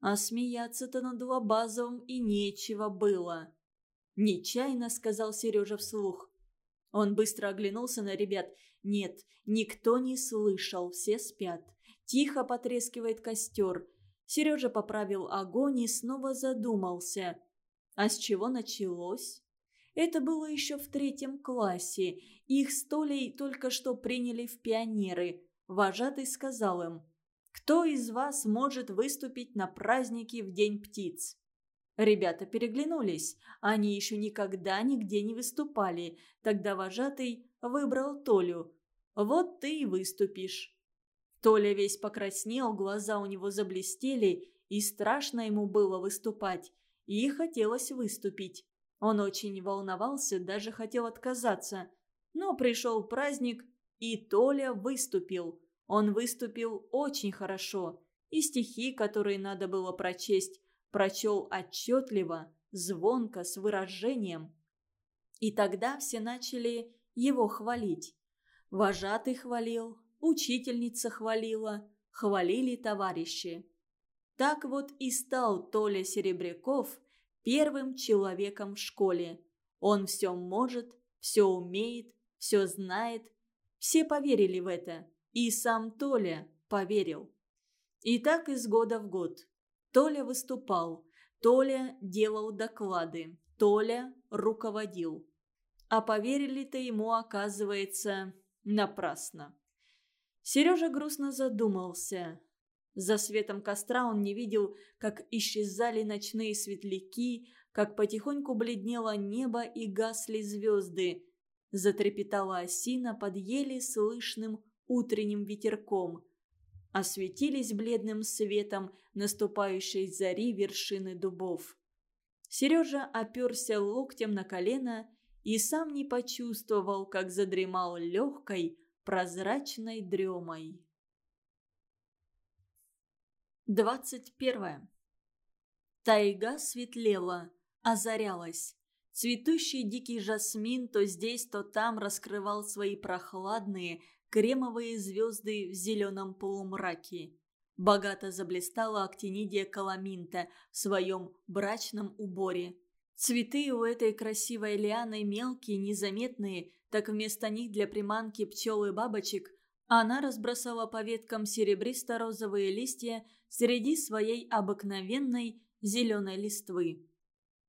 А смеяться-то над Лобазовым и нечего было. Нечаянно сказал Сережа вслух. Он быстро оглянулся на ребят. Нет, никто не слышал, все спят. Тихо потрескивает костер. Сережа поправил огонь и снова задумался. А с чего началось? Это было еще в третьем классе. Их с Толей только что приняли в пионеры. Вожатый сказал им, «Кто из вас может выступить на празднике в День птиц?» Ребята переглянулись. Они еще никогда нигде не выступали. Тогда вожатый выбрал Толю. «Вот ты и выступишь». Толя весь покраснел, глаза у него заблестели, и страшно ему было выступать. И хотелось выступить. Он очень волновался, даже хотел отказаться. Но пришел праздник, и Толя выступил. Он выступил очень хорошо. И стихи, которые надо было прочесть, прочел отчетливо, звонко, с выражением. И тогда все начали его хвалить. Вожатый хвалил, учительница хвалила, хвалили товарищи. Так вот и стал Толя Серебряков первым человеком в школе. Он все может, все умеет, все знает. Все поверили в это, и сам Толя поверил. И так из года в год. Толя выступал, Толя делал доклады, Толя руководил. А поверили-то ему, оказывается, напрасно. Сережа грустно задумался. За светом костра он не видел, как исчезали ночные светляки, как потихоньку бледнело небо и гасли звезды. Затрепетала осина под еле слышным утренним ветерком. Осветились бледным светом наступающей зари вершины дубов. Сережа оперся локтем на колено и сам не почувствовал, как задремал легкой, прозрачной дремой. Двадцать первое. Тайга светлела, озарялась. Цветущий дикий жасмин то здесь, то там раскрывал свои прохладные, кремовые звезды в зеленом полумраке. Богато заблистала актинидия каламинта в своем брачном уборе. Цветы у этой красивой лианы мелкие, незаметные, так вместо них для приманки пчел и бабочек она разбросала по веткам серебристо-розовые листья среди своей обыкновенной зеленой листвы.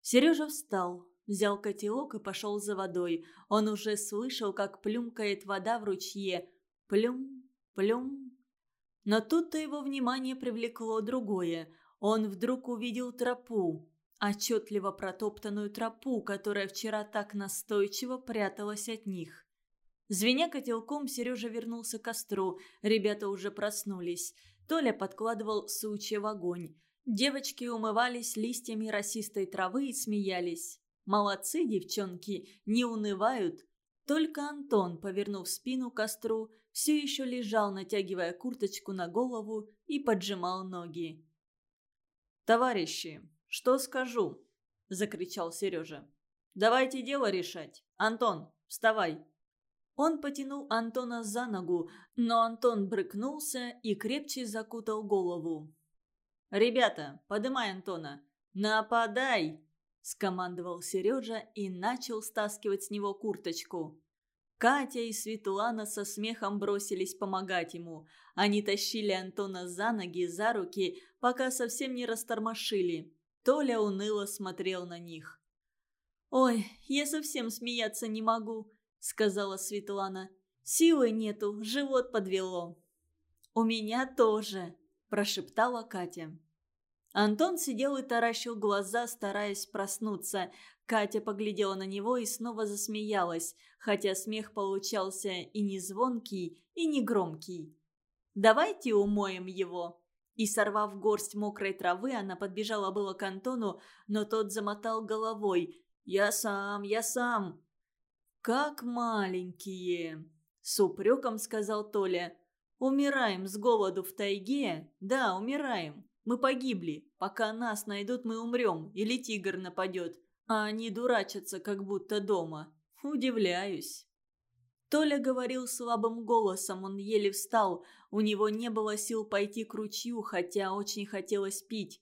Сережа встал, Взял котелок и пошел за водой. Он уже слышал, как плюмкает вода в ручье. Плюм, плюм. Но тут-то его внимание привлекло другое. Он вдруг увидел тропу. Отчетливо протоптанную тропу, которая вчера так настойчиво пряталась от них. Звеня котелком, Сережа вернулся к костру. Ребята уже проснулись. Толя подкладывал сучья в огонь. Девочки умывались листьями росистой травы и смеялись. Молодцы, девчонки, не унывают. Только Антон, повернув спину к костру, все еще лежал, натягивая курточку на голову и поджимал ноги. «Товарищи, что скажу?» – закричал Сережа. «Давайте дело решать. Антон, вставай!» Он потянул Антона за ногу, но Антон брыкнулся и крепче закутал голову. «Ребята, подымай Антона! Нападай!» – скомандовал Сережа и начал стаскивать с него курточку. Катя и Светлана со смехом бросились помогать ему. Они тащили Антона за ноги, за руки, пока совсем не растормошили. Толя уныло смотрел на них. «Ой, я совсем смеяться не могу», — сказала Светлана. «Силы нету, живот подвело». «У меня тоже», – прошептала Катя. Антон сидел и таращил глаза, стараясь проснуться. Катя поглядела на него и снова засмеялась, хотя смех получался и не звонкий, и не громкий. «Давайте умоем его!» И, сорвав горсть мокрой травы, она подбежала было к Антону, но тот замотал головой. «Я сам, я сам!» «Как маленькие!» – с упреком сказал Толя. «Умираем с голоду в тайге? Да, умираем. Мы погибли. Пока нас найдут, мы умрем. Или тигр нападет. А они дурачатся, как будто дома. Удивляюсь. Толя говорил слабым голосом, он еле встал, у него не было сил пойти к ручью, хотя очень хотелось пить.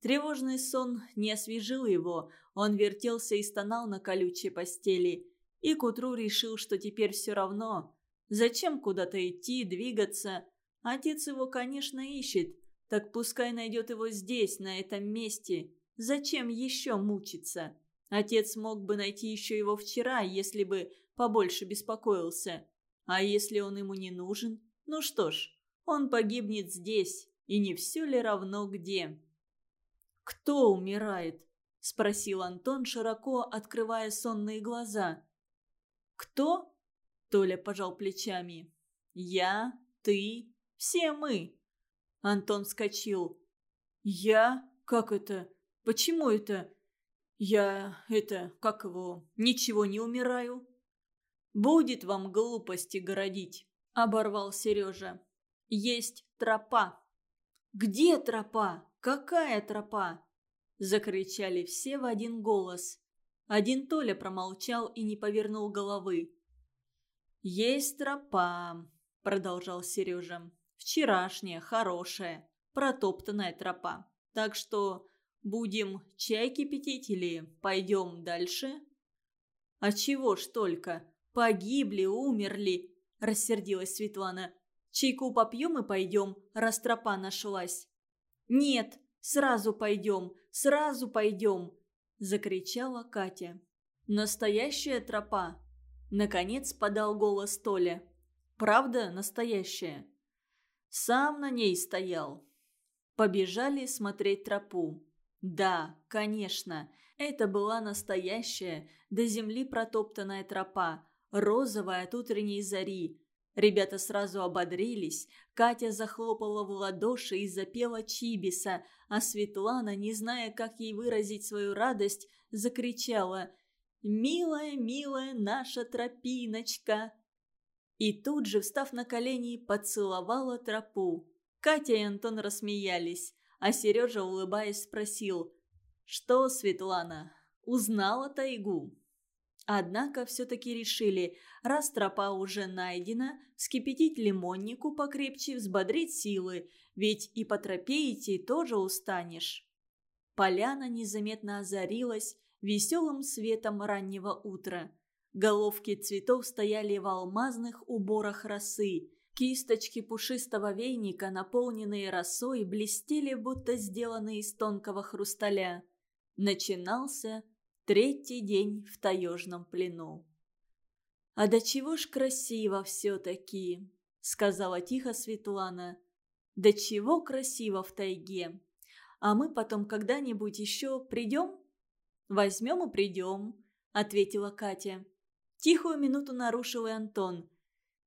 Тревожный сон не освежил его, он вертелся и стонал на колючей постели. И к утру решил, что теперь все равно. Зачем куда-то идти, двигаться? Отец его, конечно, ищет. Так пускай найдет его здесь, на этом месте. Зачем еще мучиться? Отец мог бы найти еще его вчера, если бы побольше беспокоился. А если он ему не нужен? Ну что ж, он погибнет здесь, и не все ли равно где? «Кто умирает?» – спросил Антон, широко открывая сонные глаза. «Кто?» – Толя пожал плечами. «Я, ты, все мы». Антон вскочил. «Я? Как это? Почему это? Я, это, как его, ничего не умираю?» «Будет вам глупости городить», – оборвал Сережа. «Есть тропа». «Где тропа? Какая тропа?» – закричали все в один голос. Один Толя промолчал и не повернул головы. «Есть тропа», – продолжал Сережа. «Вчерашняя, хорошая, протоптанная тропа. Так что будем чай кипятить или пойдем дальше?» «А чего ж только? Погибли, умерли!» – рассердилась Светлана. «Чайку попьем и пойдем, раз тропа нашлась». «Нет, сразу пойдем, сразу пойдем!» – закричала Катя. «Настоящая тропа!» – наконец подал голос Толя. «Правда настоящая?» Сам на ней стоял. Побежали смотреть тропу. Да, конечно, это была настоящая, до земли протоптанная тропа, розовая от утренней зари. Ребята сразу ободрились, Катя захлопала в ладоши и запела Чибиса, а Светлана, не зная, как ей выразить свою радость, закричала «Милая, милая наша тропиночка!» И тут же, встав на колени, поцеловала тропу. Катя и Антон рассмеялись, а Сережа, улыбаясь, спросил «Что, Светлана, узнала тайгу?» Однако все-таки решили, раз тропа уже найдена, вскипятить лимоннику покрепче, взбодрить силы, ведь и по тропе идти тоже устанешь. Поляна незаметно озарилась веселым светом раннего утра. Головки цветов стояли в алмазных уборах росы. Кисточки пушистого вейника, наполненные росой, блестели, будто сделанные из тонкого хрусталя. Начинался Третий день в таежном плену. «А до чего ж красиво все-таки!» — сказала тихо Светлана. «Да чего красиво в тайге! А мы потом когда-нибудь еще придем?» «Возьмем и придем», — ответила Катя. Тихую минуту нарушил и Антон.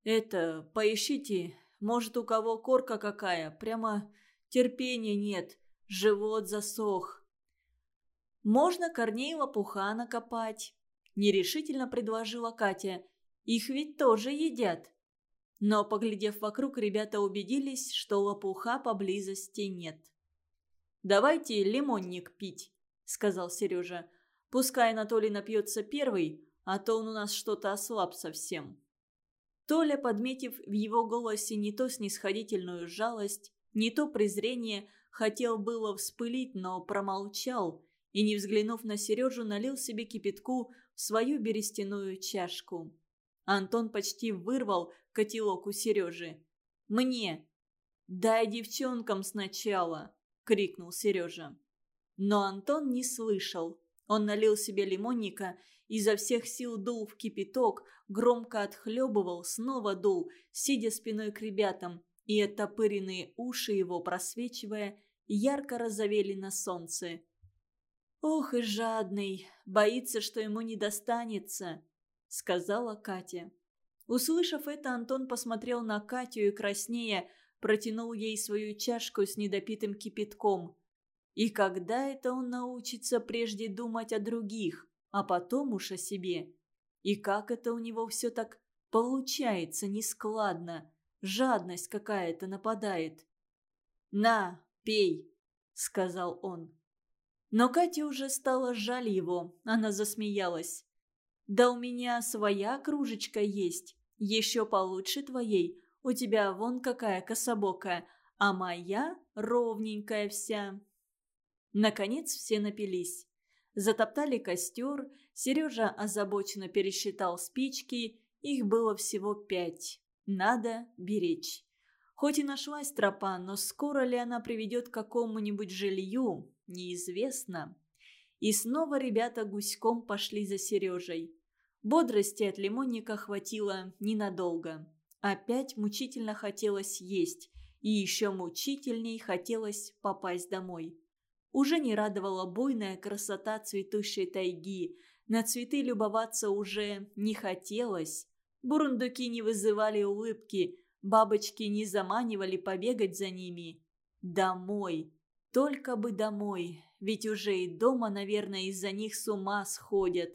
«Это, поищите, может, у кого корка какая, прямо терпения нет, живот засох». «Можно корней лопуха накопать», – нерешительно предложила Катя. «Их ведь тоже едят». Но, поглядев вокруг, ребята убедились, что лопуха поблизости нет. «Давайте лимонник пить», – сказал Сережа. «Пускай Анатолий напьется первый, а то он у нас что-то ослаб совсем». Толя, подметив в его голосе не то снисходительную жалость, не то презрение, хотел было вспылить, но промолчал – и, не взглянув на Сережу, налил себе кипятку в свою берестяную чашку. Антон почти вырвал котелок у Сережи. «Мне!» «Дай девчонкам сначала!» — крикнул Сережа. Но Антон не слышал. Он налил себе лимонника, изо всех сил дул в кипяток, громко отхлебывал, снова дул, сидя спиной к ребятам, и оттопыренные уши его, просвечивая, ярко разовели на солнце. «Ох и жадный, боится, что ему не достанется», — сказала Катя. Услышав это, Антон посмотрел на Катю и краснея протянул ей свою чашку с недопитым кипятком. И когда это он научится прежде думать о других, а потом уж о себе? И как это у него все так получается нескладно, жадность какая-то нападает? «На, пей», — сказал он. Но Кате уже стало жаль его, она засмеялась. «Да у меня своя кружечка есть. Еще получше твоей. У тебя вон какая кособокая, а моя ровненькая вся». Наконец все напились. Затоптали костер, Сережа озабоченно пересчитал спички, их было всего пять. Надо беречь. Хоть и нашлась тропа, но скоро ли она приведет к какому-нибудь жилью, неизвестно. И снова ребята гуськом пошли за Сережей. Бодрости от лимонника хватило ненадолго. Опять мучительно хотелось есть, и еще мучительней хотелось попасть домой. Уже не радовала буйная красота цветущей тайги. На цветы любоваться уже не хотелось. Бурундуки не вызывали улыбки, Бабочки не заманивали побегать за ними. Домой. Только бы домой. Ведь уже и дома, наверное, из-за них с ума сходят.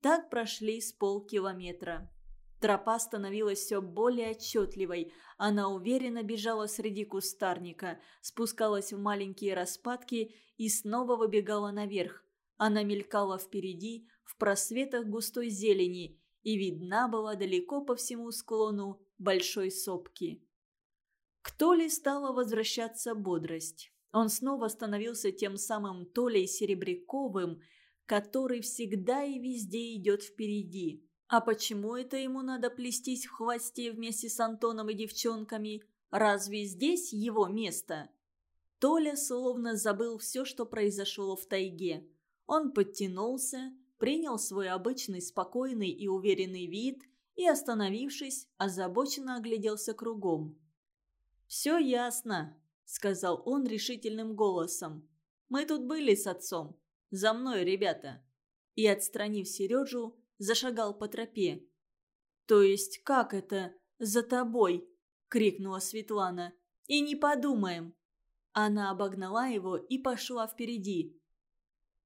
Так прошли с полкилометра. Тропа становилась все более отчетливой. Она уверенно бежала среди кустарника, спускалась в маленькие распадки и снова выбегала наверх. Она мелькала впереди, в просветах густой зелени, и видна была далеко по всему склону большой сопки. К Толе стала возвращаться бодрость. Он снова становился тем самым Толей Серебряковым, который всегда и везде идет впереди. А почему это ему надо плестись в хвосте вместе с Антоном и девчонками? Разве здесь его место? Толя словно забыл все, что произошло в тайге. Он подтянулся, принял свой обычный спокойный и уверенный вид – и, остановившись, озабоченно огляделся кругом. «Все ясно», — сказал он решительным голосом. «Мы тут были с отцом. За мной, ребята». И, отстранив Сережу, зашагал по тропе. «То есть как это «за тобой»?» — крикнула Светлана. «И не подумаем». Она обогнала его и пошла впереди.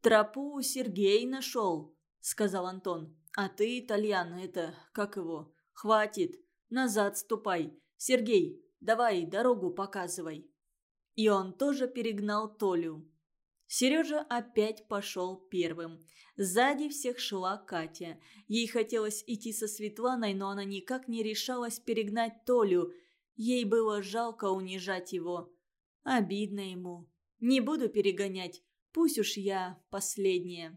«Тропу Сергей нашел», — сказал Антон. «А ты, итальян, это, как его, хватит, назад ступай. Сергей, давай дорогу показывай». И он тоже перегнал Толю. Сережа опять пошел первым. Сзади всех шла Катя. Ей хотелось идти со Светланой, но она никак не решалась перегнать Толю. Ей было жалко унижать его. Обидно ему. Не буду перегонять, пусть уж я последняя.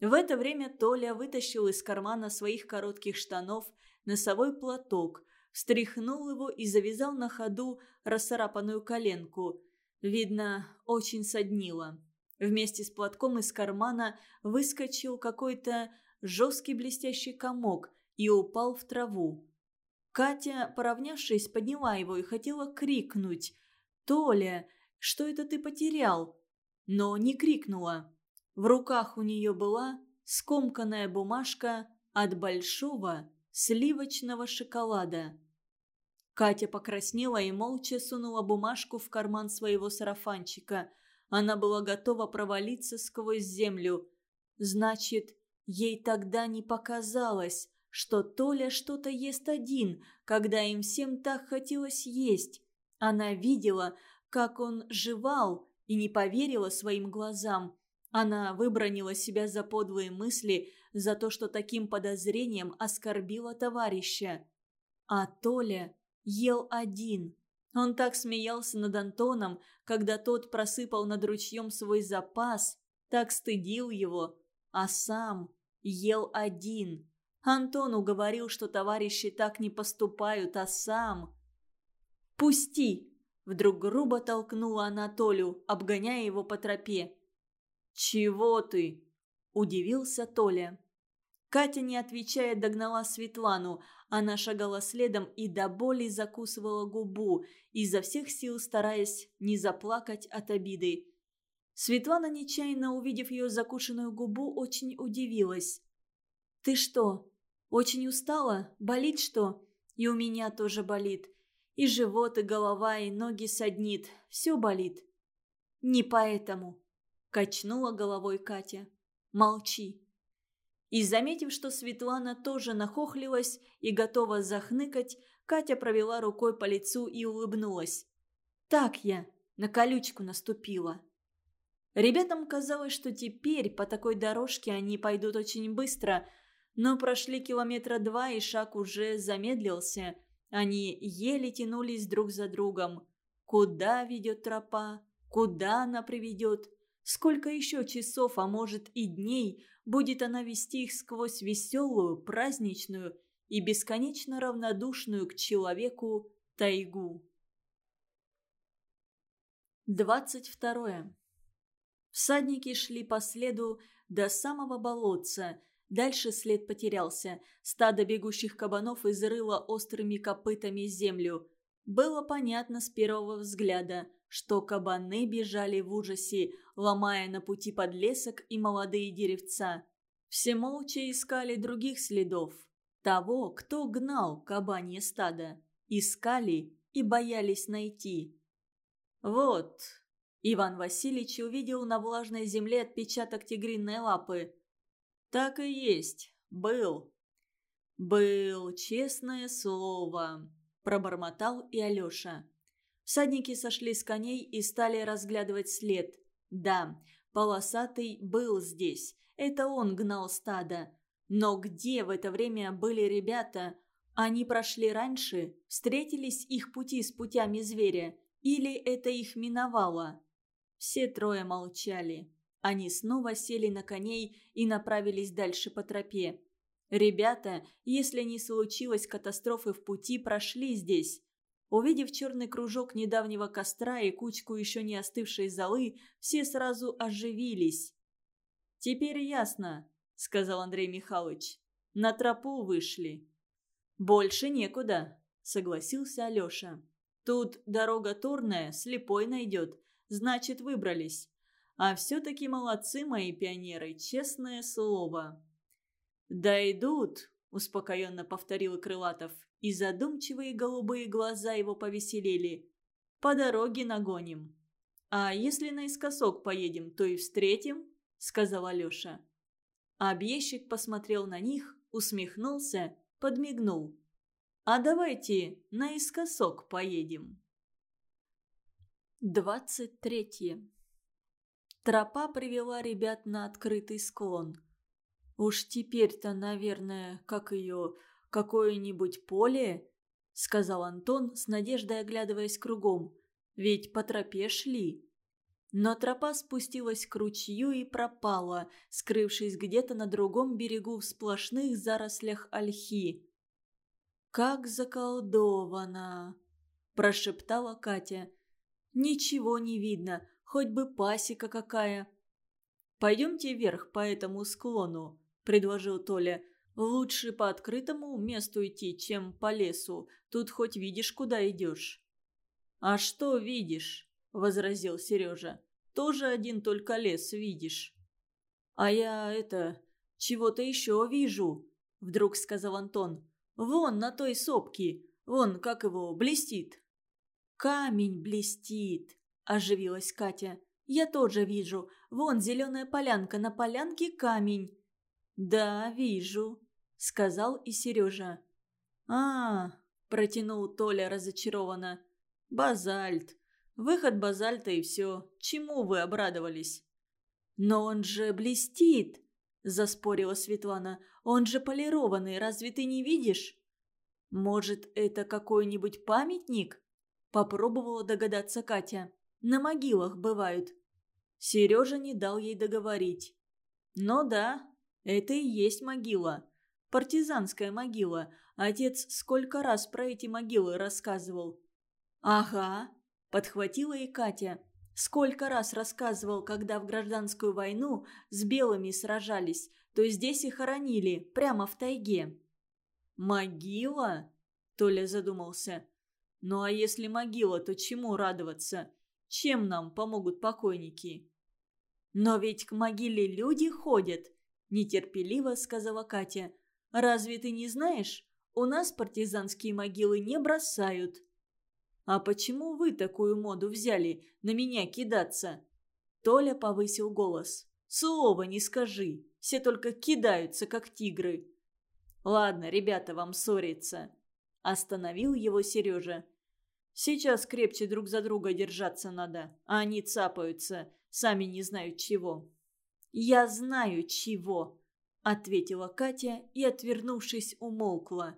В это время Толя вытащил из кармана своих коротких штанов носовой платок, встряхнул его и завязал на ходу расцарапанную коленку. Видно, очень соднило. Вместе с платком из кармана выскочил какой-то жесткий блестящий комок и упал в траву. Катя, поравнявшись, подняла его и хотела крикнуть «Толя, что это ты потерял?» Но не крикнула. В руках у нее была скомканная бумажка от большого сливочного шоколада. Катя покраснела и молча сунула бумажку в карман своего сарафанчика. Она была готова провалиться сквозь землю. Значит, ей тогда не показалось, что Толя что-то ест один, когда им всем так хотелось есть. Она видела, как он жевал, и не поверила своим глазам. Она выбронила себя за подлые мысли, за то, что таким подозрением оскорбила товарища. А Толя ел один. Он так смеялся над Антоном, когда тот просыпал над ручьем свой запас, так стыдил его, а сам ел один. Антон уговорил, что товарищи так не поступают, а сам... «Пусти!» – вдруг грубо толкнула она Толю, обгоняя его по тропе. «Чего ты?» – удивился Толя. Катя, не отвечая, догнала Светлану. Она шагала следом и до боли закусывала губу, изо всех сил стараясь не заплакать от обиды. Светлана, нечаянно увидев ее закушенную губу, очень удивилась. «Ты что, очень устала? Болит что?» «И у меня тоже болит. И живот, и голова, и ноги саднит. Все болит». «Не поэтому», Качнула головой Катя. «Молчи». И заметив, что Светлана тоже нахохлилась и готова захныкать, Катя провела рукой по лицу и улыбнулась. «Так я на колючку наступила». Ребятам казалось, что теперь по такой дорожке они пойдут очень быстро, Но прошли километра два, и шаг уже замедлился. Они еле тянулись друг за другом. Куда ведет тропа? Куда она приведет? Сколько еще часов, а может и дней, будет она вести их сквозь веселую, праздничную и бесконечно равнодушную к человеку тайгу? Двадцать второе. Всадники шли по следу до самого болотца. Дальше след потерялся. Стадо бегущих кабанов изрыло острыми копытами землю. Было понятно с первого взгляда, что кабаны бежали в ужасе, ломая на пути подлесок и молодые деревца. Все молча искали других следов. Того, кто гнал кабанье стадо. Искали и боялись найти. «Вот!» Иван Васильевич увидел на влажной земле отпечаток тигриной лапы. «Так и есть. Был». «Был, честное слово», – пробормотал и Алеша. Всадники сошли с коней и стали разглядывать след. Да, полосатый был здесь. Это он гнал стадо. Но где в это время были ребята? Они прошли раньше, встретились их пути с путями зверя. Или это их миновало? Все трое молчали. Они снова сели на коней и направились дальше по тропе. Ребята, если не случилось катастрофы в пути, прошли здесь. Увидев черный кружок недавнего костра и кучку еще не остывшей золы, все сразу оживились. «Теперь ясно», — сказал Андрей Михайлович. «На тропу вышли». «Больше некуда», — согласился Алеша. Тут дорога турная, слепой найдет. Значит, выбрались. А все-таки молодцы мои пионеры, честное слово. «Да идут», — успокоенно повторил Крылатов, и задумчивые голубые глаза его повеселели. «По дороге нагоним». «А если наискосок поедем, то и встретим», — сказал Алеша. Объездчик посмотрел на них, усмехнулся, подмигнул. А давайте наискосок поедем. Двадцать третье. Тропа привела ребят на открытый склон. «Уж теперь-то, наверное, как ее, какое-нибудь поле?» — сказал Антон, с надеждой оглядываясь кругом. «Ведь по тропе шли». Но тропа спустилась к ручью и пропала, скрывшись где-то на другом берегу в сплошных зарослях ольхи как заколдована!» – прошептала Катя. «Ничего не видно, хоть бы пасека какая!» «Пойдемте вверх по этому склону», – предложил Толя. «Лучше по открытому месту идти, чем по лесу. Тут хоть видишь, куда идешь». «А что видишь?» – возразил Сережа. «Тоже один только лес видишь». «А я это... чего-то еще вижу», – вдруг сказал Антон. Вон на той сопке. Вон, как его, блестит». «Камень блестит», – оживилась Катя. «Я тоже вижу. Вон зеленая полянка, на полянке камень». «Да, вижу», – сказал и Сережа. а, протянул Толя разочарованно. «Базальт. Выход базальта и все. Чему вы обрадовались?» «Но он же блестит», – заспорила Светлана. «Он же полированный, разве ты не видишь?» «Может, это какой-нибудь памятник?» – попробовала догадаться Катя. «На могилах бывают». Сережа не дал ей договорить. «Ну да, это и есть могила. Партизанская могила. Отец сколько раз про эти могилы рассказывал». «Ага», – подхватила и Катя. Сколько раз рассказывал, когда в гражданскую войну с белыми сражались, то здесь и хоронили, прямо в тайге. «Могила?» – Толя задумался. «Ну а если могила, то чему радоваться? Чем нам помогут покойники?» «Но ведь к могиле люди ходят», – нетерпеливо сказала Катя. «Разве ты не знаешь? У нас партизанские могилы не бросают». «А почему вы такую моду взяли, на меня кидаться?» Толя повысил голос. «Слова не скажи, все только кидаются, как тигры». «Ладно, ребята, вам ссориться», – остановил его Сережа. «Сейчас крепче друг за друга держаться надо, а они цапаются, сами не знают чего». «Я знаю чего», – ответила Катя и, отвернувшись, умолкла.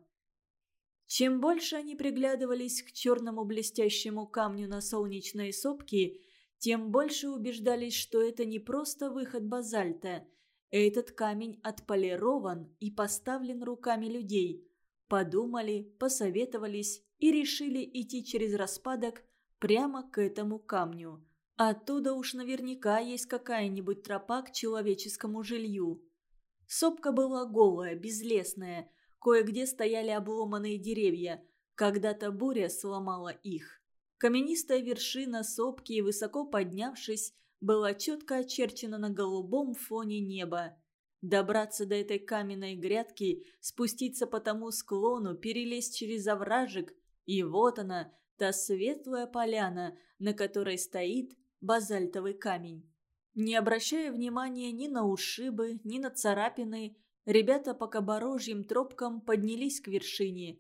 Чем больше они приглядывались к черному блестящему камню на солнечной сопке, тем больше убеждались, что это не просто выход базальта. Этот камень отполирован и поставлен руками людей. Подумали, посоветовались и решили идти через распадок прямо к этому камню. Оттуда уж наверняка есть какая-нибудь тропа к человеческому жилью. Сопка была голая, безлесная, кое-где стояли обломанные деревья. Когда-то буря сломала их. Каменистая вершина сопки, высоко поднявшись, была четко очерчена на голубом фоне неба. Добраться до этой каменной грядки, спуститься по тому склону, перелезть через овражек, и вот она, та светлая поляна, на которой стоит базальтовый камень. Не обращая внимания ни на ушибы, ни на царапины, ребята по каборожьим тропкам поднялись к вершине.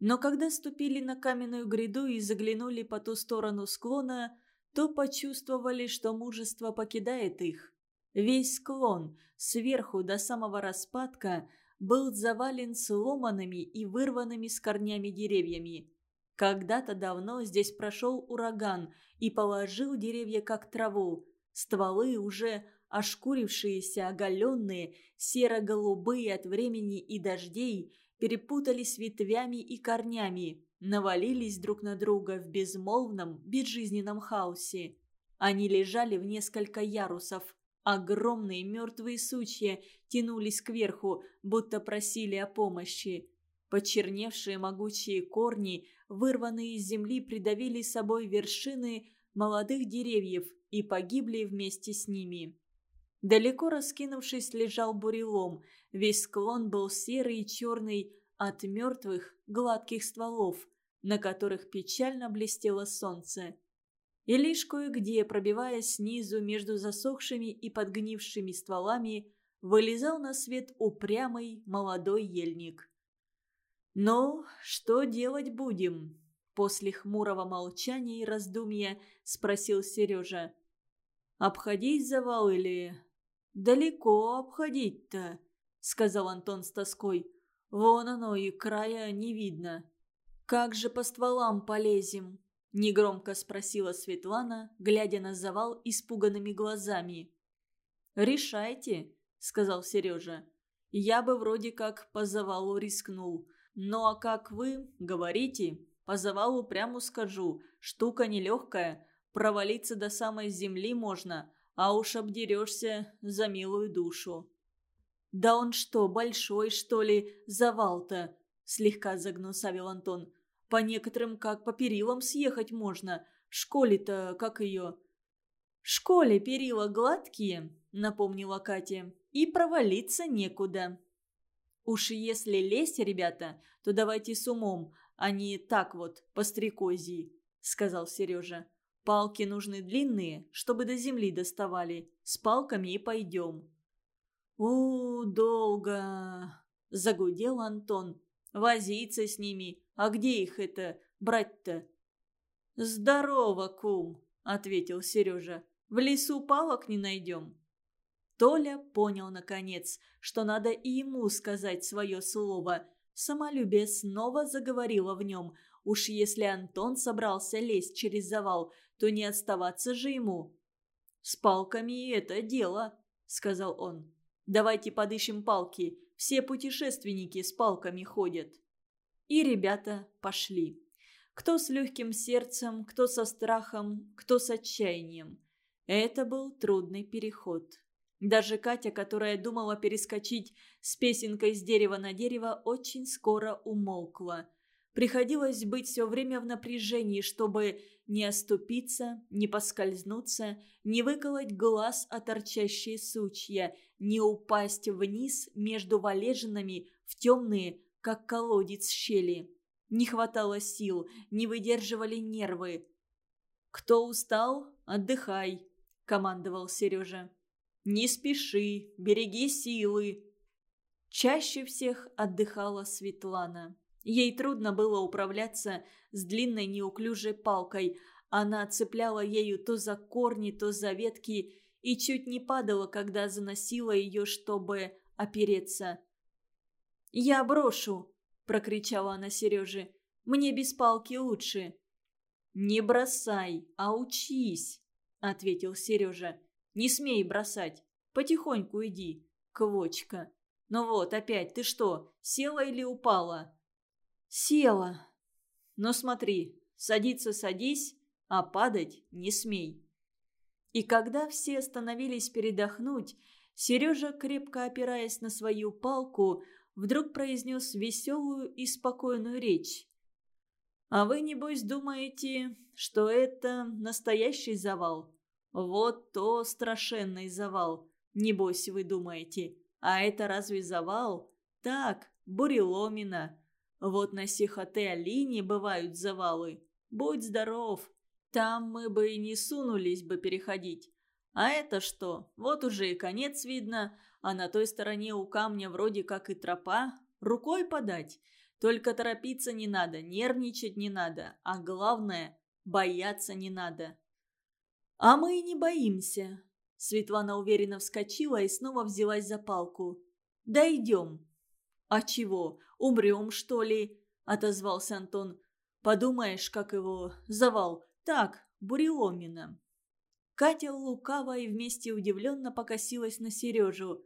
Но когда ступили на каменную гряду и заглянули по ту сторону склона, то почувствовали, что мужество покидает их. Весь склон, сверху до самого распадка, был завален сломанными и вырванными с корнями деревьями. Когда-то давно здесь прошел ураган и положил деревья как траву. Стволы уже ошкурившиеся, оголенные, серо-голубые от времени и дождей, перепутались ветвями и корнями, навалились друг на друга в безмолвном, безжизненном хаосе. Они лежали в несколько ярусов. Огромные мертвые сучья тянулись кверху, будто просили о помощи. Почерневшие могучие корни, вырванные из земли, придавили собой вершины молодых деревьев и погибли вместе с ними. Далеко раскинувшись, лежал бурелом. Весь склон был серый и черный от мертвых гладких стволов, на которых печально блестело солнце. И лишь кое-где, пробиваясь снизу между засохшими и подгнившими стволами, вылезал на свет упрямый молодой ельник. «Ну, что делать будем?» После хмурого молчания и раздумья спросил Сережа. «Обходить завал или...» «Далеко обходить-то», — сказал Антон с тоской. «Вон оно и края не видно». «Как же по стволам полезем?» — негромко спросила Светлана, глядя на завал испуганными глазами. «Решайте», — сказал Сережа. «Я бы вроде как по завалу рискнул. Ну а как вы, говорите, по завалу прямо скажу, штука нелегкая, провалиться до самой земли можно, а уж обдерешься за милую душу». «Да он что, большой, что ли, завал-то?» – слегка загнусавил Антон. «По некоторым как по перилам съехать можно. В школе-то как ее?» «В школе перила гладкие», – напомнила Катя, – «и провалиться некуда». Уж если лезть, ребята, то давайте с умом, а не так вот, по стрекозии», — сказал Сережа. «Палки нужны длинные, чтобы до земли доставали. С палками и пойдем». «У, долго!» – загудел Антон. «Возиться с ними. А где их это брать-то?» «Здорово, кум!» – ответил Сережа. «В лесу палок не найдем». Толя понял, наконец, что надо и ему сказать свое слово. Самолюбие снова заговорило в нем. Уж если Антон собрался лезть через завал, то не оставаться же ему. «С палками это дело», — сказал он. «Давайте подыщем палки. Все путешественники с палками ходят». И ребята пошли. Кто с легким сердцем, кто со страхом, кто с отчаянием. Это был трудный переход. Даже Катя, которая думала перескочить с песенкой с дерева на дерево, очень скоро умолкла. Приходилось быть все время в напряжении, чтобы не оступиться, не поскользнуться, не выколоть глаз о торчащие сучья, не упасть вниз между валежинами в темные, как колодец щели. Не хватало сил, не выдерживали нервы. «Кто устал, отдыхай», — командовал Сережа. Не спеши, береги силы. Чаще всех отдыхала Светлана. Ей трудно было управляться с длинной неуклюжей палкой. Она цепляла ею то за корни, то за ветки и чуть не падала, когда заносила ее, чтобы опереться. «Я брошу!» – прокричала она Сереже. «Мне без палки лучше!» «Не бросай, а учись!» – ответил Сережа. «Не смей бросать. Потихоньку иди, квочка. Ну вот, опять, ты что, села или упала?» «Села!» «Ну смотри, садиться садись, а падать не смей!» И когда все остановились передохнуть, Сережа, крепко опираясь на свою палку, вдруг произнес веселую и спокойную речь. «А вы, небось, думаете, что это настоящий завал? Вот то страшенный завал, небось, вы думаете. А это разве завал? Так, буреломина. Вот на Сихоте-Алине бывают завалы. Будь здоров, там мы бы и не сунулись бы переходить. А это что? Вот уже и конец видно, а на той стороне у камня вроде как и тропа. Рукой подать. Только торопиться не надо, нервничать не надо, а главное – бояться не надо. А мы и не боимся. Светлана уверенно вскочила и снова взялась за палку. «Дойдем». «А чего, умрем, что ли?» – отозвался Антон. «Подумаешь, как его завал. Так, буреломина». Катя лукаво и вместе удивленно покосилась на Сережу.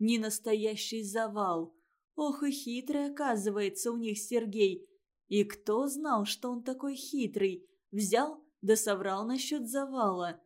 Не настоящий завал. Ох и хитрый, оказывается, у них Сергей. И кто знал, что он такой хитрый? Взял да соврал насчет завала.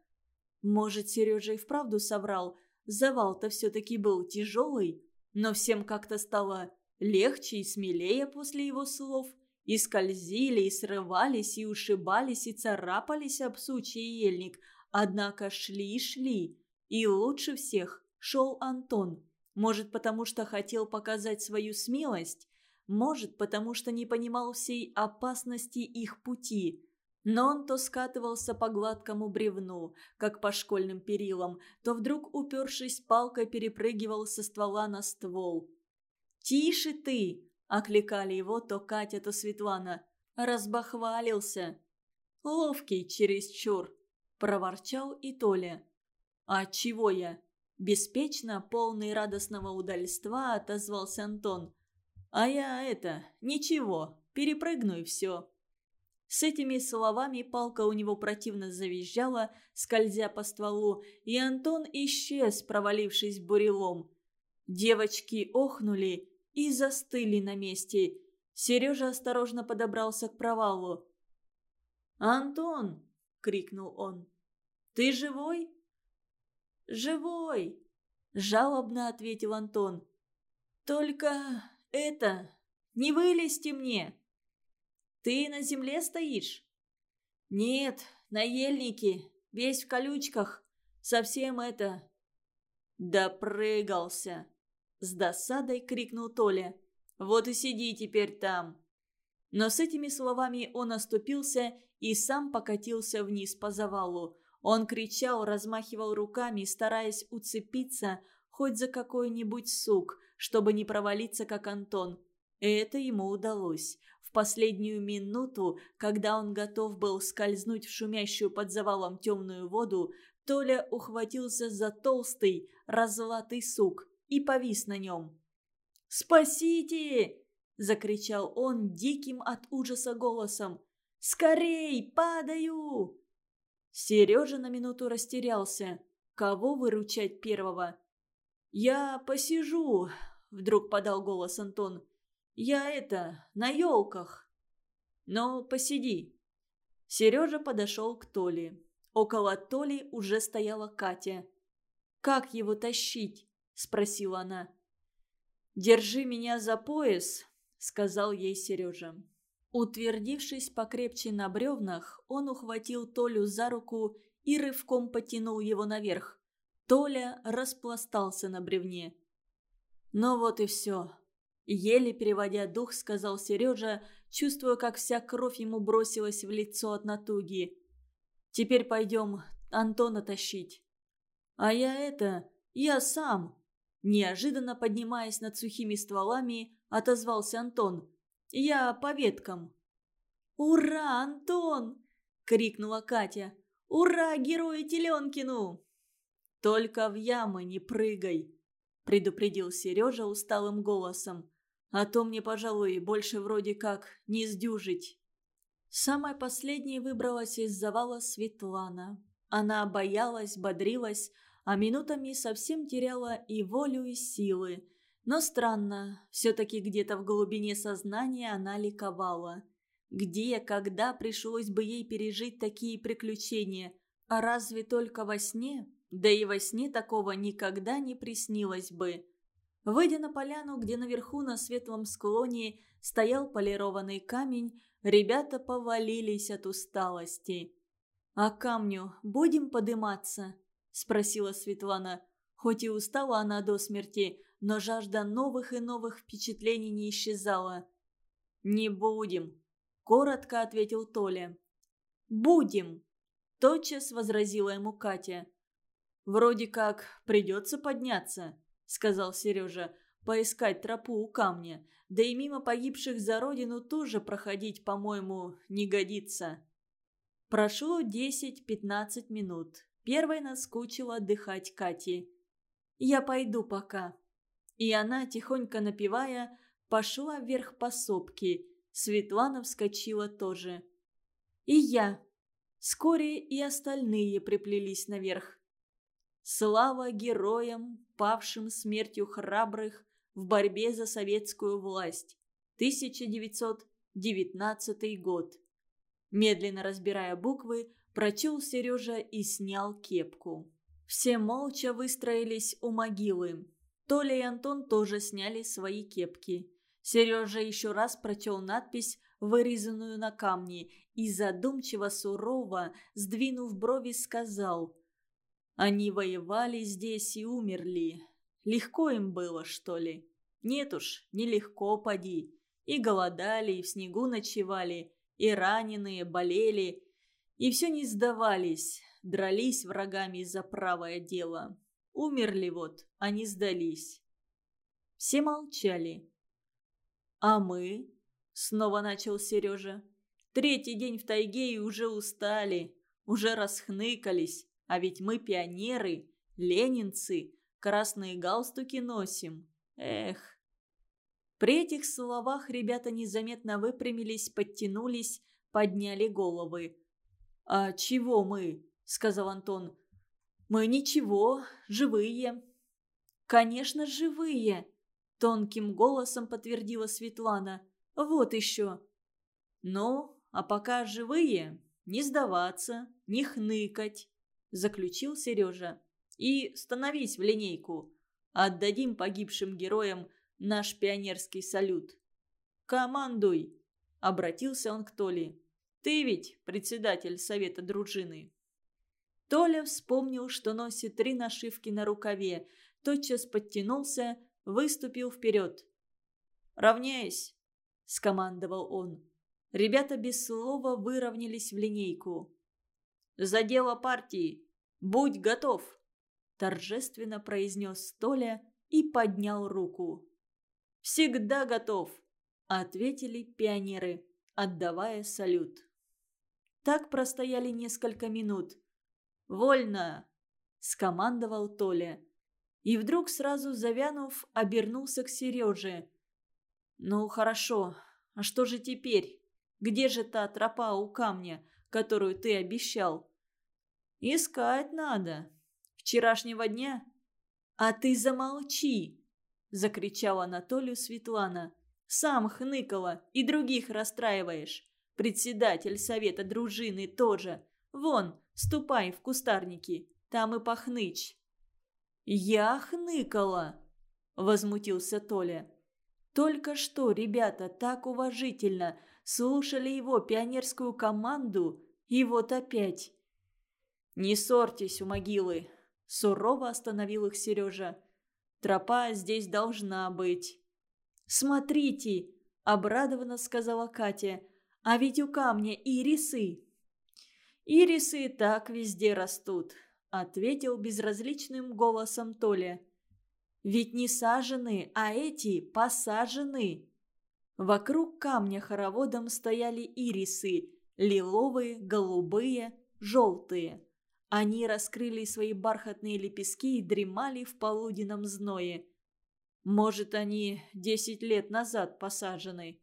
Может, Сережа и вправду соврал. Завал-то все-таки был тяжелый. Но всем как-то стало легче и смелее после его слов. И скользили, и срывались, и ушибались, и царапались об сучий ельник – Однако шли-шли, и лучше всех шел Антон. Может, потому что хотел показать свою смелость, может, потому что не понимал всей опасности их пути. Но он то скатывался по гладкому бревну, как по школьным перилам, то вдруг, упершись палкой, перепрыгивал со ствола на ствол. «Тише ты!» – окликали его то Катя, то Светлана. Разбахвалился. Ловкий чересчур проворчал и Толя. «А чего я?» Беспечно, полный радостного удальства, отозвался Антон. «А я это, ничего, перепрыгну и все». С этими словами палка у него противно завизжала, скользя по стволу, и Антон исчез, провалившись бурелом. Девочки охнули и застыли на месте. Сережа осторожно подобрался к провалу. «Антон!» — крикнул он. Ты живой?» «Живой!» – жалобно ответил Антон. «Только это... Не вылезти мне!» «Ты на земле стоишь?» «Нет, на ельнике, весь в колючках. Совсем это...» «Допрыгался!» – с досадой крикнул Толя. «Вот и сиди теперь там!» Но с этими словами он оступился и сам покатился вниз по завалу. Он кричал, размахивал руками, стараясь уцепиться хоть за какой-нибудь сук, чтобы не провалиться, как Антон. Это ему удалось. В последнюю минуту, когда он готов был скользнуть в шумящую под завалом темную воду, Толя ухватился за толстый, разлатый сук и повис на нем. «Спасите!» – закричал он диким от ужаса голосом. «Скорей, падаю!» Сережа на минуту растерялся. Кого выручать первого? «Я посижу», — вдруг подал голос Антон. «Я это, на елках». «Ну, посиди». Сережа подошел к Толе. Около Толи уже стояла Катя. «Как его тащить?» – спросила она. «Держи меня за пояс», – сказал ей Сережа. Утвердившись покрепче на бревнах, он ухватил Толю за руку и рывком потянул его наверх. Толя распластался на бревне. «Ну вот и все», — еле переводя дух, сказал Сережа, чувствуя, как вся кровь ему бросилась в лицо от натуги. «Теперь пойдем Антона тащить». «А я это... я сам!» Неожиданно поднимаясь над сухими стволами, отозвался Антон. Я по веткам». «Ура, Антон!» — крикнула Катя. «Ура, герою Теленкину!» «Только в ямы не прыгай!» – предупредил Сережа усталым голосом. «А то мне, пожалуй, больше вроде как не сдюжить». Самой последней выбралась из завала Светлана. Она боялась, бодрилась, а минутами совсем теряла и волю, и силы. Но странно, все-таки где-то в глубине сознания она ликовала. Где, когда пришлось бы ей пережить такие приключения? А разве только во сне? Да и во сне такого никогда не приснилось бы. Выйдя на поляну, где наверху на светлом склоне стоял полированный камень, ребята повалились от усталости. «А камню будем подыматься?» – спросила Светлана. Хоть и устала она до смерти, но жажда новых и новых впечатлений не исчезала. «Не будем», – коротко ответил Толя. «Будем», – тотчас возразила ему Катя. «Вроде как придется подняться», – сказал Сережа, – «поискать тропу у камня. Да и мимо погибших за родину тоже проходить, по-моему, не годится». Прошло 10-15 минут. Первой наскучила отдыхать Кате. «Я пойду пока». И она, тихонько напевая, пошла вверх по сопке. Светлана вскочила тоже. «И я». Вскоре и остальные приплелись наверх. Слава героям, павшим смертью храбрых в борьбе за советскую власть. 1919 год. Медленно разбирая буквы, прочел Сережа и снял кепку. Все молча выстроились у могилы. Толя и Антон тоже сняли свои кепки. Сережа еще раз прочел надпись, вырезанную на камне, и задумчиво сурово, сдвинув брови, сказал «Они воевали здесь и умерли. Легко им было, что ли? Нет уж, нелегко поди. И голодали, и в снегу ночевали, и раненые болели, и все не сдавались, дрались врагами за правое дело. Умерли вот, а не сдались. Все молчали. «А мы?» — снова начал Сережа. «Третий день в тайге и уже устали, уже расхныкались, а ведь мы пионеры, ленинцы, красные галстуки носим. Эх, при этих словах ребята незаметно выпрямились, подтянулись, подняли головы. «А чего мы?» – сказал Антон. «Мы ничего, живые». «Конечно, живые!» – тонким голосом подтвердила Светлана. «Вот еще». «Ну, а пока живые, не сдаваться, не хныкать», – заключил Сережа. «И становись в линейку. Отдадим погибшим героям – наш пионерский салют. «Командуй!» – обратился он к Толе. «Ты ведь председатель совета дружины». Толя вспомнил, что носит три нашивки на рукаве, тотчас подтянулся, выступил вперед. «Равняйсь!» – скомандовал он. Ребята без слова выровнялись в линейку. «За дело партии! Будь готов!» – торжественно произнес Толя и поднял руку. «Всегда готов», — ответили пионеры, отдавая салют. Так простояли несколько минут. «Вольно!» — скомандовал Толя. И вдруг, сразу завянув, обернулся к Сереже. «Ну, хорошо. А что же теперь? Где же та тропа у камня, которую ты обещал?» «Искать надо. Вчерашнего дня?» «А ты замолчи!» закричала Анатолию Светлана. «Сам хныкала и других расстраиваешь. Председатель совета дружины тоже. Вон, ступай в кустарники, там и похнычь». «Я хныкала!» – возмутился Толя. «Только что ребята так уважительно слушали его пионерскую команду, и вот опять». «Не ссорьтесь у могилы!» – сурово остановил их Сережа. Тропа здесь должна быть». «Смотрите!» – обрадованно сказала Катя. «А ведь у камня ирисы!» «Ирисы так везде растут», – ответил безразличным голосом Толя. «Ведь не сажены, а эти посажены». Вокруг камня хороводом стояли ирисы – лиловые, голубые, желтые. Они раскрыли свои бархатные лепестки и дремали в полуденном зное. Может, они десять лет назад посажены.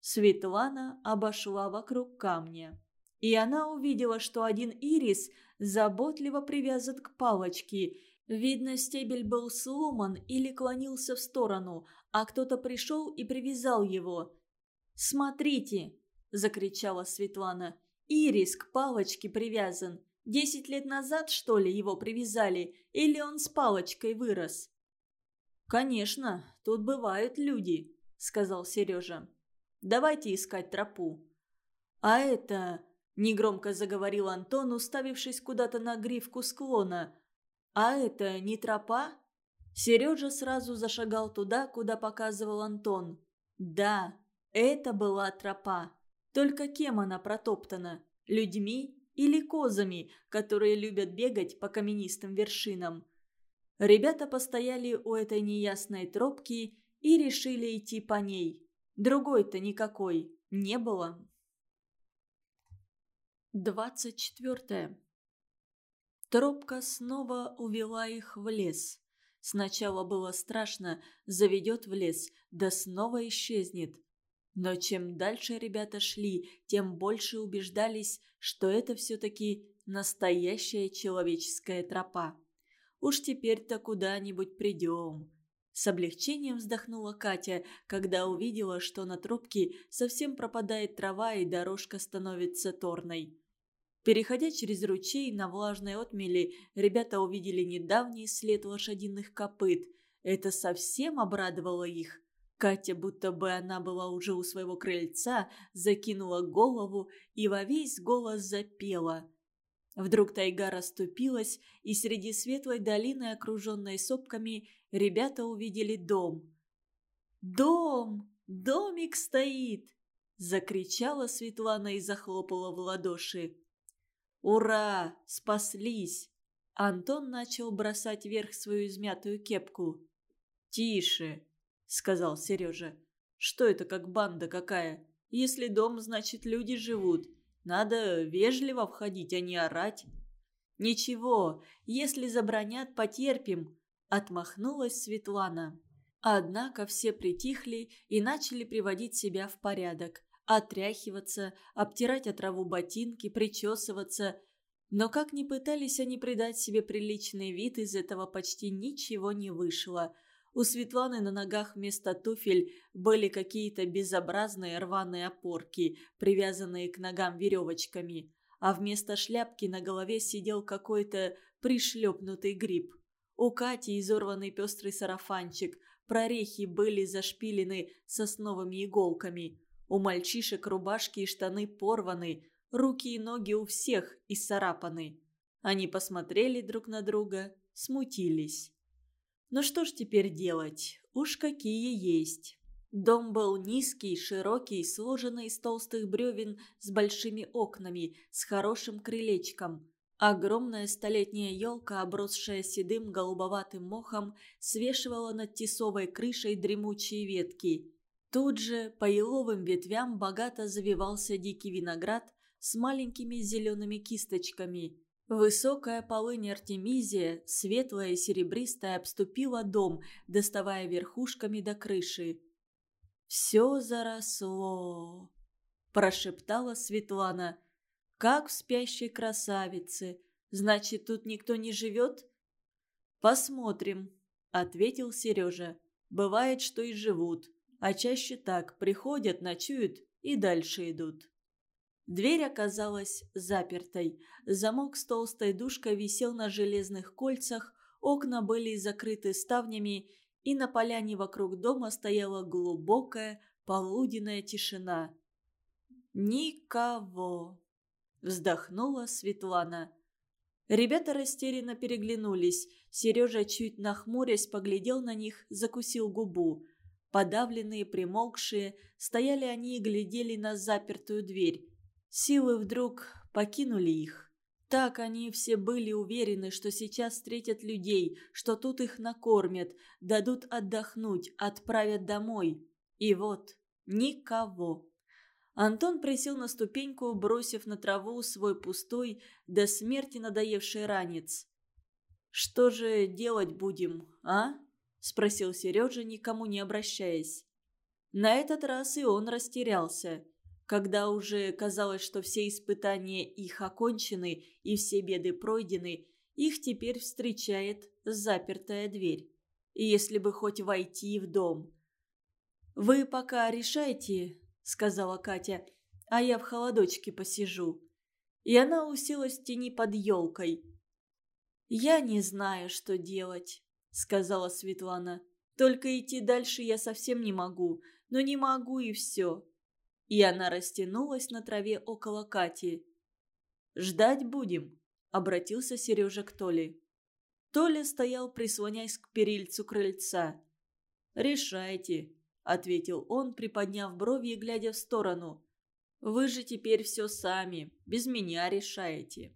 Светлана обошла вокруг камня. И она увидела, что один ирис заботливо привязан к палочке. Видно, стебель был сломан или клонился в сторону, а кто-то пришел и привязал его. «Смотрите!» – закричала Светлана. «Ирис к палочке привязан. Десять лет назад, что ли, его привязали? Или он с палочкой вырос?» «Конечно, тут бывают люди», – сказал Сережа. Давайте искать тропу». «А это...» – негромко заговорил Антон, уставившись куда-то на гривку склона. «А это не тропа?» Сережа сразу зашагал туда, куда показывал Антон. «Да, это была тропа. Только кем она протоптана? Людьми или козами, которые любят бегать по каменистым вершинам?» Ребята постояли у этой неясной тропки и решили идти по ней. Другой-то никакой не было. Двадцать четвертое. Тропка снова увела их в лес. Сначала было страшно, заведет в лес, да снова исчезнет. Но чем дальше ребята шли, тем больше убеждались, что это все-таки настоящая человеческая тропа. Уж теперь-то куда-нибудь придем. С облегчением вздохнула Катя, когда увидела, что на тропке совсем пропадает трава и дорожка становится торной. Переходя через ручей на влажной отмели, ребята увидели недавний след лошадиных копыт. Это совсем обрадовало их. Катя, будто бы она была уже у своего крыльца, закинула голову и во весь голос запела – Вдруг тайга расступилась, и среди светлой долины, окруженной сопками, ребята увидели дом. «Дом! Домик стоит!» – закричала Светлана и захлопала в ладоши. «Ура! Спаслись!» Антон начал бросать вверх свою измятую кепку. «Тише!» – сказал Сережа. «Что это как банда какая? Если дом, значит, люди живут. Надо вежливо входить, а не орать. «Ничего, если забронят, потерпим», – отмахнулась Светлана. Однако все притихли и начали приводить себя в порядок. Отряхиваться, обтирать от траву ботинки, причесываться. Но как ни пытались они придать себе приличный вид, из этого почти ничего не вышло – у Светланы на ногах вместо туфель были какие-то безобразные рваные опорки, привязанные к ногам веревочками, а вместо шляпки на голове сидел какой-то пришлепнутый гриб. У Кати изорванный пестрый сарафанчик, прорехи были зашпилены сосновыми иголками. У мальчишек рубашки и штаны порваны, руки и ноги у всех исцарапаны. Они посмотрели друг на друга, смутились. Но что ж теперь делать? Уж какие есть. Дом был низкий, широкий, сложенный из толстых бревен с большими окнами, с хорошим крылечком. Огромная столетняя елка, обросшая седым голубоватым мохом, свешивала над тесовой крышей дремучие ветки. Тут же по еловым ветвям богато завивался дикий виноград с маленькими зелеными кисточками. Высокая полынь Артемизия, светлая и серебристая, обступила дом, доставая верхушками до крыши. «Все заросло», – прошептала Светлана. «Как в спящей красавице. Значит, тут никто не живет?» «Посмотрим», – ответил Сережа. «Бывает, что и живут, а чаще так, приходят, ночуют и дальше идут». Дверь оказалась запертой. Замок с толстой душкой висел на железных кольцах, окна были закрыты ставнями, и на поляне вокруг дома стояла глубокая полуденная тишина. «Никого!» – вздохнула Светлана. Ребята растерянно переглянулись. Сережа, чуть нахмурясь, поглядел на них, закусил губу. Подавленные, примолкшие, стояли они и глядели на запертую дверь. Силы вдруг покинули их. Так они все были уверены, что сейчас встретят людей, что тут их накормят, дадут отдохнуть, отправят домой. И вот никого. Антон присел на ступеньку, бросив на траву свой пустой, до смерти надоевший ранец. «Что же делать будем, а?» – спросил Сережа, никому не обращаясь. На этот раз и он растерялся. Когда уже казалось, что все испытания их окончены и все беды пройдены, их теперь встречает запертая дверь. И если бы хоть войти в дом. «Вы пока решайте», — сказала Катя, — «а я в холодочке посижу». И она уселась в тени под елкой. «Я не знаю, что делать», — сказала Светлана. «Только идти дальше я совсем не могу, но не могу и все». И она растянулась на траве около Кати. «Ждать будем», — обратился Сережа к Толе. Толя стоял, прислоняясь к перильцу крыльца. «Решайте», — ответил он, приподняв брови и глядя в сторону. «Вы же теперь все сами, без меня решаете».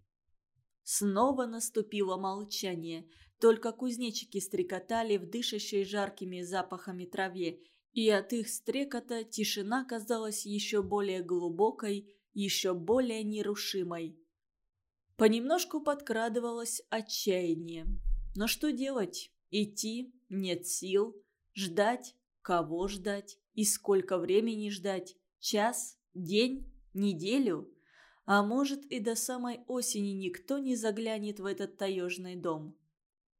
Снова наступило молчание. Только кузнечики стрекотали в дышащей жаркими запахами траве, и от их стрекота тишина казалась еще более глубокой, еще более нерушимой. Понемножку подкрадывалось отчаяние. Но что делать? Идти? Нет сил. Ждать? Кого ждать? И сколько времени ждать? Час? День? Неделю? А может и до самой осени никто не заглянет в этот таежный дом.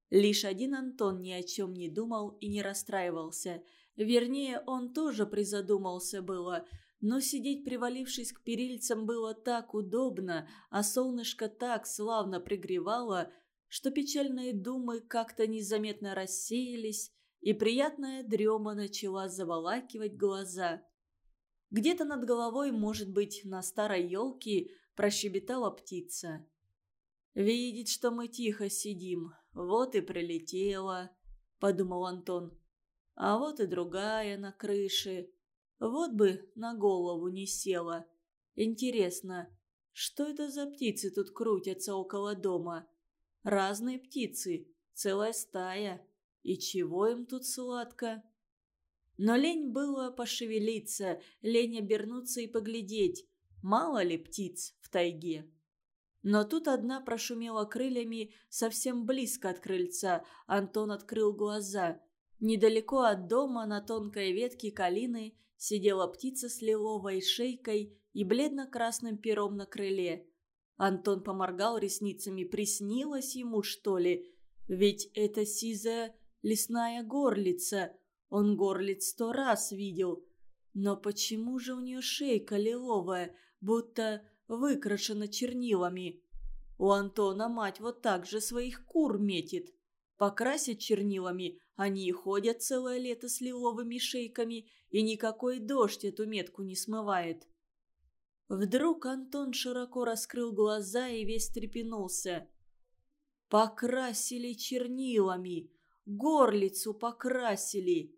Лишь один Антон ни о чем не думал и не расстраивался. Вернее, он тоже призадумался было, но сидеть привалившись к перильцам было так удобно, а солнышко так славно пригревало, что печальные думы как-то незаметно рассеялись, и приятная дрема начала заволакивать глаза. Где-то над головой, может быть, на старой елке прощебетала птица. «Видит, что мы тихо сидим, вот и прилетела», — подумал Антон. «А вот и другая на крыше. Вот бы на голову не села. Интересно, что это за птицы тут крутятся около дома?» Разные птицы, целая стая. И чего им тут сладко? Но лень было пошевелиться, лень обернуться и поглядеть, мало ли птиц в тайге. Но тут одна прошумела крыльями совсем близко от крыльца. Антон открыл глаза. Недалеко от дома на тонкой ветке калины сидела птица с лиловой шейкой и бледно-красным пером на крыле. Антон поморгал ресницами. Приснилось ему, что ли? Ведь это сизая лесная горлица. Он горлиц сто раз видел. Но почему же у нее шейка лиловая, будто выкрашена чернилами? У Антона мать вот так же своих кур метит. Покрасят чернилами, они ходят целое лето с лиловыми шейками, и никакой дождь эту метку не смывает. Вдруг Антон широко раскрыл глаза и весь трепенулся. «Покрасили чернилами! Горлицу покрасили!»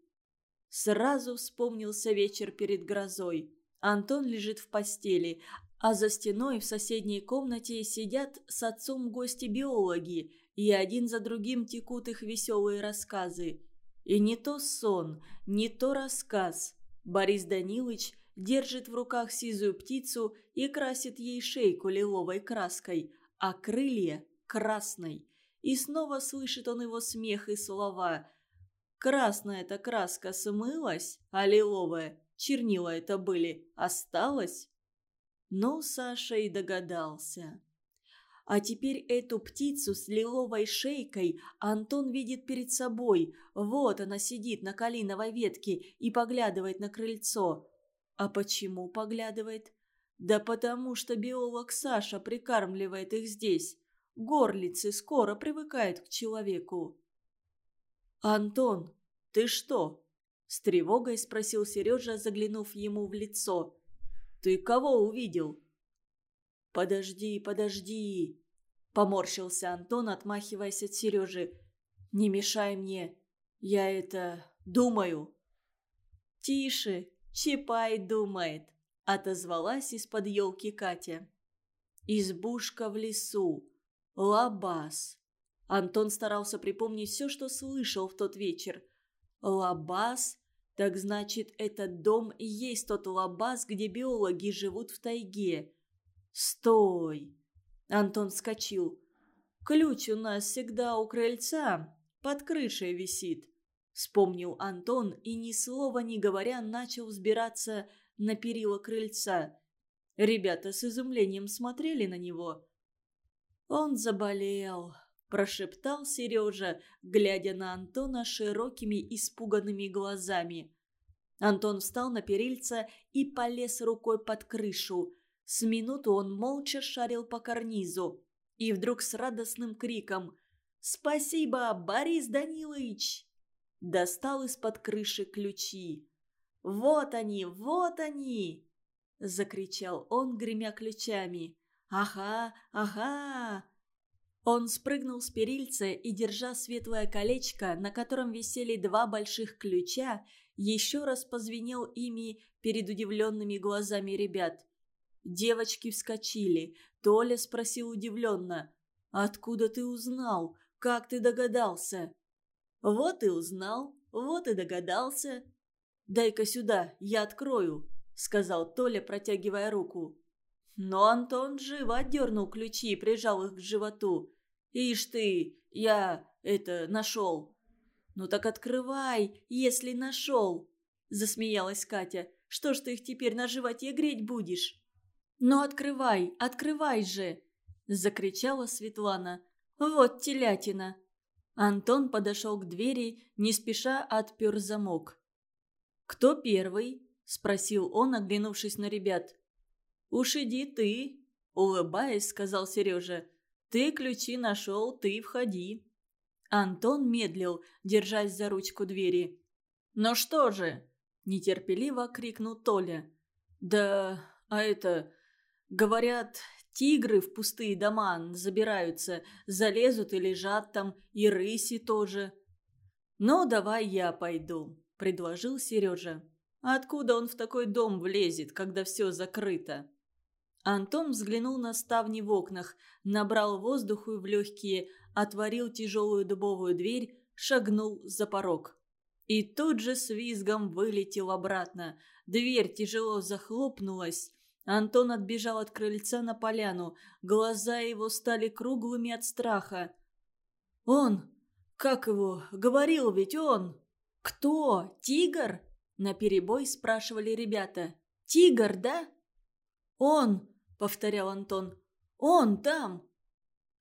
Сразу вспомнился вечер перед грозой. Антон лежит в постели, а за стеной в соседней комнате сидят с отцом гости-биологи, и один за другим текут их веселые рассказы. И не то сон, не то рассказ. Борис Данилович держит в руках сизую птицу и красит ей шейку лиловой краской, а крылья – красной. И снова слышит он его смех и слова. Красная эта краска смылась, а лиловая, чернила это были, осталась? Ну, Саша и догадался. А теперь эту птицу с лиловой шейкой Антон видит перед собой. Вот она сидит на калиновой ветке и поглядывает на крыльцо. А почему поглядывает? Да потому что биолог Саша прикармливает их здесь. Горлицы скоро привыкают к человеку. «Антон, ты что?» – с тревогой спросил Сережа, заглянув ему в лицо. «Ты кого увидел?» «Подожди, подожди!» – поморщился Антон, отмахиваясь от Сережи. «Не мешай мне. Я это... думаю». «Тише, «Чапай думает», — отозвалась из-под елки Катя. «Избушка в лесу. Лабаз». Антон старался припомнить все, что слышал в тот вечер. «Лабаз? Так значит, этот дом и есть тот лабаз, где биологи живут в тайге. Стой!» Антон вскочил. «Ключ у нас всегда у крыльца, под крышей висит. Вспомнил Антон и, ни слова не говоря, начал взбираться на перила крыльца. Ребята с изумлением смотрели на него. «Он заболел», – прошептал Сережа, глядя на Антона широкими испуганными глазами. Антон встал на перильца и полез рукой под крышу. С минуту он молча шарил по карнизу. И вдруг с радостным криком «Спасибо, Борис Данилович!» достал из-под крыши ключи. «Вот они, вот они!» – закричал он, гремя ключами. «Ага, ага!» Он спрыгнул с перильца и, держа светлое колечко, на котором висели два больших ключа, еще раз позвенел ими перед удивленными глазами ребят. Девочки вскочили. Толя спросил удивленно. «Откуда ты узнал? Как ты догадался?» «Вот и узнал, вот и догадался». «Дай-ка сюда, я открою», — сказал Толя, протягивая руку. Но Антон живо отдернул ключи и прижал их к животу. «Ишь ты, я это нашел». «Ну так открывай, если нашел», — засмеялась Катя. «Что ж ты их теперь на животе греть будешь?» «Ну открывай, открывай же!» – закричала Светлана. «Вот телятина!» Антон подошел к двери, не спеша отпер замок. «Кто первый?» – спросил он, оглянувшись на ребят. «Уж иди ты!» – улыбаясь, сказал Сережа. «Ты ключи нашел, ты входи!» Антон медлил, держась за ручку двери. «Ну что же?» – нетерпеливо крикнул Толя. «Да, а это... Говорят, тигры в пустые дома забираются, залезут и лежат там, и рыси тоже. «Ну, давай я пойду», – предложил Сережа. «Откуда он в такой дом влезет, когда все закрыто?» Антон взглянул на ставни в окнах, набрал воздуху в легкие, отворил тяжелую дубовую дверь, шагнул за порог. И тут же с визгом вылетел обратно. Дверь тяжело захлопнулась, Антон отбежал от крыльца на поляну. Глаза его стали круглыми от страха. «Он! Как его? Говорил ведь он!» «Кто? Тигр?» – наперебой спрашивали ребята. «Тигр, да?» «Он!» – повторял Антон. «Он там!»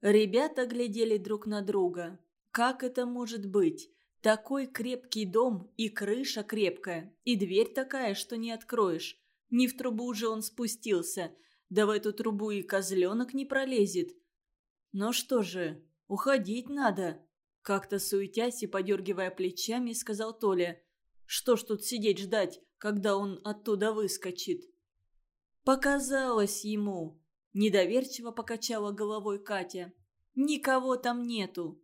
Ребята глядели друг на друга. «Как это может быть? Такой крепкий дом, и крыша крепкая, и дверь такая, что не откроешь. Не в трубу же он спустился. Да в эту трубу и козленок не пролезет. Ну что же, уходить надо. Как-то суетясь и подергивая плечами, сказал Толя. Что ж тут сидеть ждать, когда он оттуда выскочит? Показалось ему. Недоверчиво покачала головой Катя. Никого там нету.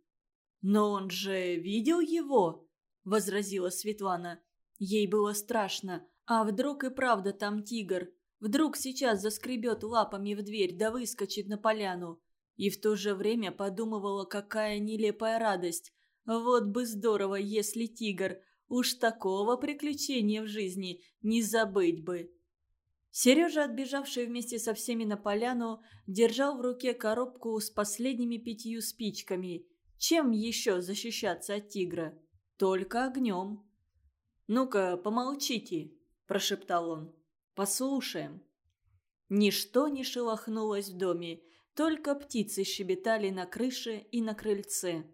Но он же видел его, возразила Светлана. Ей было страшно. А вдруг и правда там тигр? Вдруг сейчас заскребет лапами в дверь да выскочит на поляну? И в то же время подумывала, какая нелепая радость. Вот бы здорово, если тигр. Уж такого приключения в жизни не забыть бы. Сережа, отбежавший вместе со всеми на поляну, держал в руке коробку с последними пятью спичками. Чем еще защищаться от тигра? Только огнем. «Ну-ка, помолчите», прошептал он. «Послушаем». Ничто не шелохнулось в доме, только птицы щебетали на крыше и на крыльце.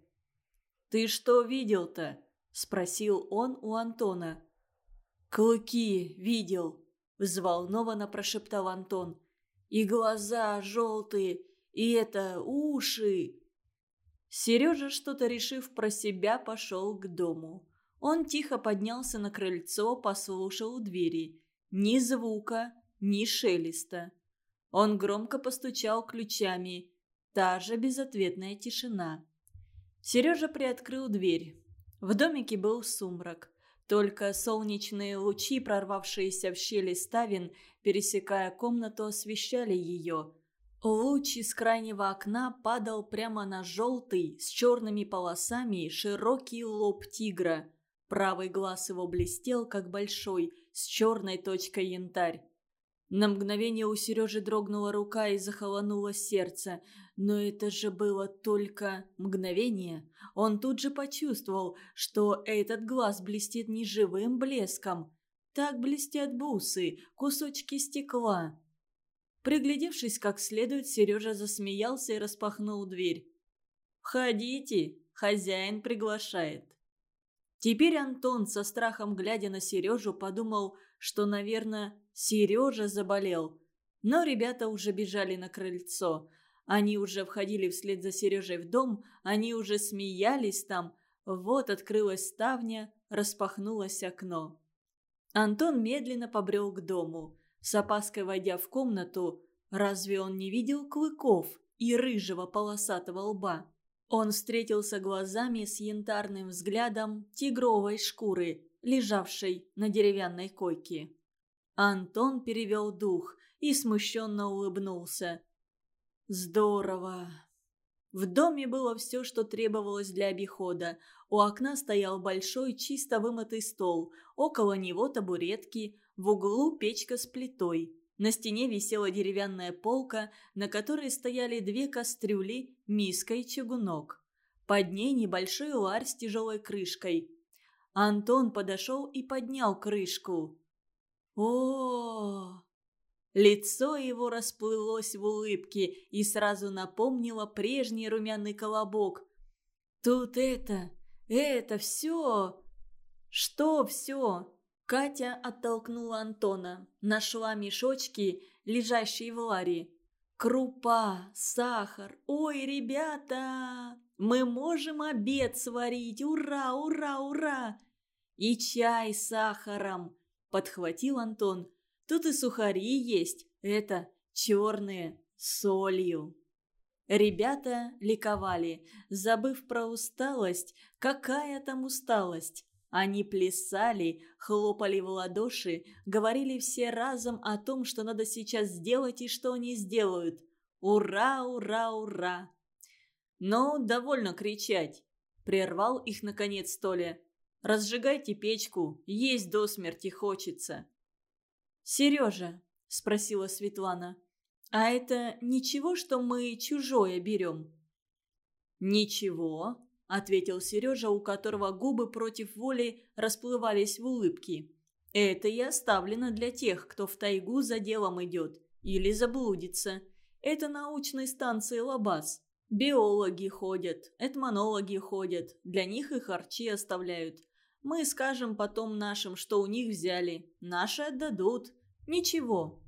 «Ты что видел-то?» – спросил он у Антона. «Клыки видел», – взволнованно прошептал Антон. «И глаза желтые, и это уши». Сережа, что-то решив про себя, пошел к дому. Он тихо поднялся на крыльцо, послушал у двери. Ни звука, ни шелеста. Он громко постучал ключами. Та же безответная тишина. Сережа приоткрыл дверь. В домике был сумрак. Только солнечные лучи, прорвавшиеся в щели ставен, пересекая комнату, освещали ее. Луч из крайнего окна падал прямо на желтый, с черными полосами, широкий лоб тигра. Правый глаз его блестел, как большой, с черной точкой янтарь. На мгновение у Сережи дрогнула рука и захолонуло сердце. Но это же было только мгновение. Он тут же почувствовал, что этот глаз блестит неживым блеском. Так блестят бусы, кусочки стекла. Приглядевшись как следует, Сережа засмеялся и распахнул дверь. «Входите, хозяин приглашает». Теперь Антон, со страхом глядя на Сережу, подумал, что, наверное, Сережа заболел. Но ребята уже бежали на крыльцо. Они уже входили вслед за Сережей в дом, они уже смеялись там. Вот открылась ставня, распахнулось окно. Антон медленно побрел к дому. С опаской войдя в комнату, разве он не видел клыков и рыжего полосатого лба? Он встретился глазами с янтарным взглядом тигровой шкуры, лежавшей на деревянной койке. Антон перевел дух и смущенно улыбнулся. «Здорово!» В доме было все, что требовалось для обихода. У окна стоял большой, чисто вымытый стол. Около него табуретки, в углу печка с плитой. На стене висела деревянная полка, на которой стояли две кастрюли, миска и чугунок. Под ней небольшой ларь с тяжелой крышкой. Антон подошел и поднял крышку о, Лицо его расплылось в улыбке и сразу напомнило прежний румяный колобок. «Тут это, это все!» «Что все?» Катя оттолкнула Антона, нашла мешочки, лежащие в ларе. «Крупа, сахар! Ой, ребята! Мы можем обед сварить! Ура, ура, ура! И чай с сахаром!» подхватил Антон. «Тут и сухари есть. Это черные, с солью». Ребята ликовали, забыв про усталость. Какая там усталость? Они плясали, хлопали в ладоши, говорили все разом о том, что надо сейчас сделать и что они сделают. «Ура, ура, ура!» «Но довольно кричать!» – прервал их наконец Толя. Разжигайте печку, есть до смерти хочется». «Сережа», — спросила Светлана, — «а это ничего, что мы чужое берем?» «Ничего», — ответил Сережа, у которого губы против воли расплывались в улыбке. «Это и оставлено для тех, кто в тайгу за делом идет или заблудится. Это научной станции Лабаз. Биологи ходят, этмонологи ходят, для них и харчи оставляют. Мы скажем потом нашим, что у них взяли. Наши отдадут. Ничего».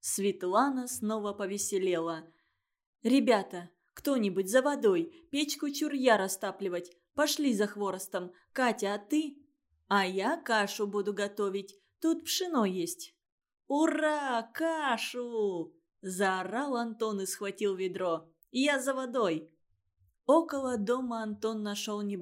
Светлана снова повеселела. «Ребята, кто-нибудь за водой, печку чурья растапливать. Пошли за хворостом. Катя, а ты?» «А я кашу буду готовить. Тут пшено есть». «Ура, кашу!» – заорал Антон и схватил ведро. «Я за водой!» Около дома Антон нашел небольшой